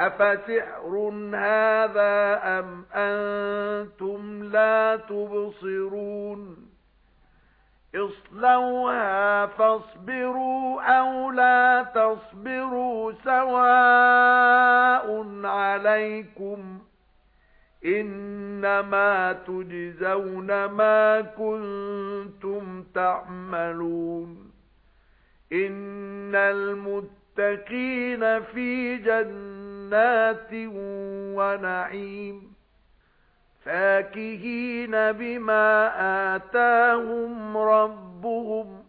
أَفَسِحْرٌ هَذَا أَمْ أَنْتُمْ لَا تُبْصِرُونَ اصْلَوْهَا فَاصْبِرُوا أَوْ لَا تَصْبِرُوا سَوَاءٌ عَلَيْكُمْ إِنَّمَا تُجْزَوْنَ مَا كُنتُمْ تَعْمَلُونَ إِنَّ الْمُتَّقِينَ فِي جَنَّاتٍ وَنَعِيمٍ فَاكِهِينَ بِمَا آتَاهُمْ رَبُّهُمْ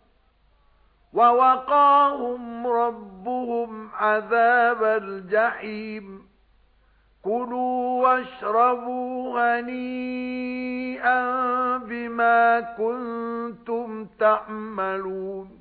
وَوَقَاهُمْ رَبُّهُمْ عَذَابَ الْجَحِيمِ كُلُوا وَاشْرَبُوا هَنِيئًا بِمَا كُنتُمْ تَعْمَلُونَ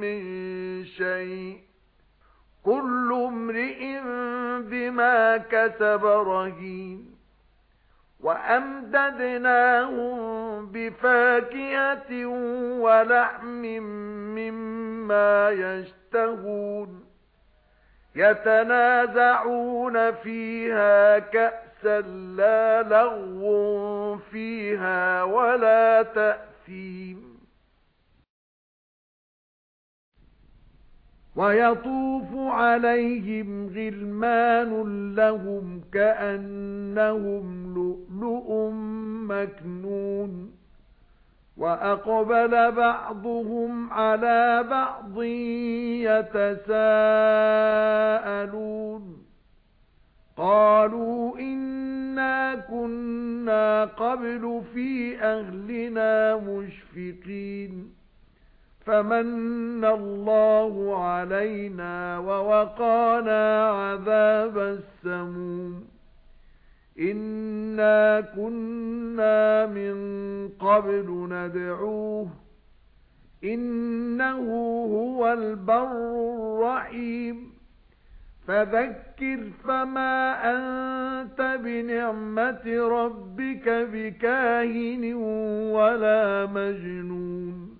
مِنْ شَيْءٍ كُلُّ امْرِئٍ بِمَا كَسَبَ رَهِينٌ وَأَمْدَدْنَاهُمْ بِفَاكِهَةٍ وَلَحْمٍ مِّمَّا يَشْتَهُونَ يَتَنَازَعُونَ فِيهَا كَأْسًا لَّا لَغْوٌ فِيهَا وَلَا تَأْثِيمٌ وَيَطُوفُ عَلَيْهِمْ غِلْمَانٌ لَّهُمْ كَأَنَّهُمْ لُؤْلُؤٌ مَّكْنُونٌ وَأَقْبَلَ بَعْضُهُمْ عَلَى بَعْضٍ يَتَسَاءَلُونَ قَالُوا إِنَّا كُنَّا قَبْلُ فِي أَهْلِنَا مُشْفِقِينَ فَمَنَّ اللَّهُ عَلَيْنَا وَوَقَانَا عَذَابَ السَّمُومِ. إِنَّا كُنَّا مِن قَبْلُ نَدْعُوهُ. إِنَّهُ هُوَ الْبَرُّ الرَّحِيمُ. فَذَكِّرْ فَمَا أَنْتَ بِنِعْمَةِ رَبِّكَ بِكَاهِنٍ وَلَا مَجْنُونٍ.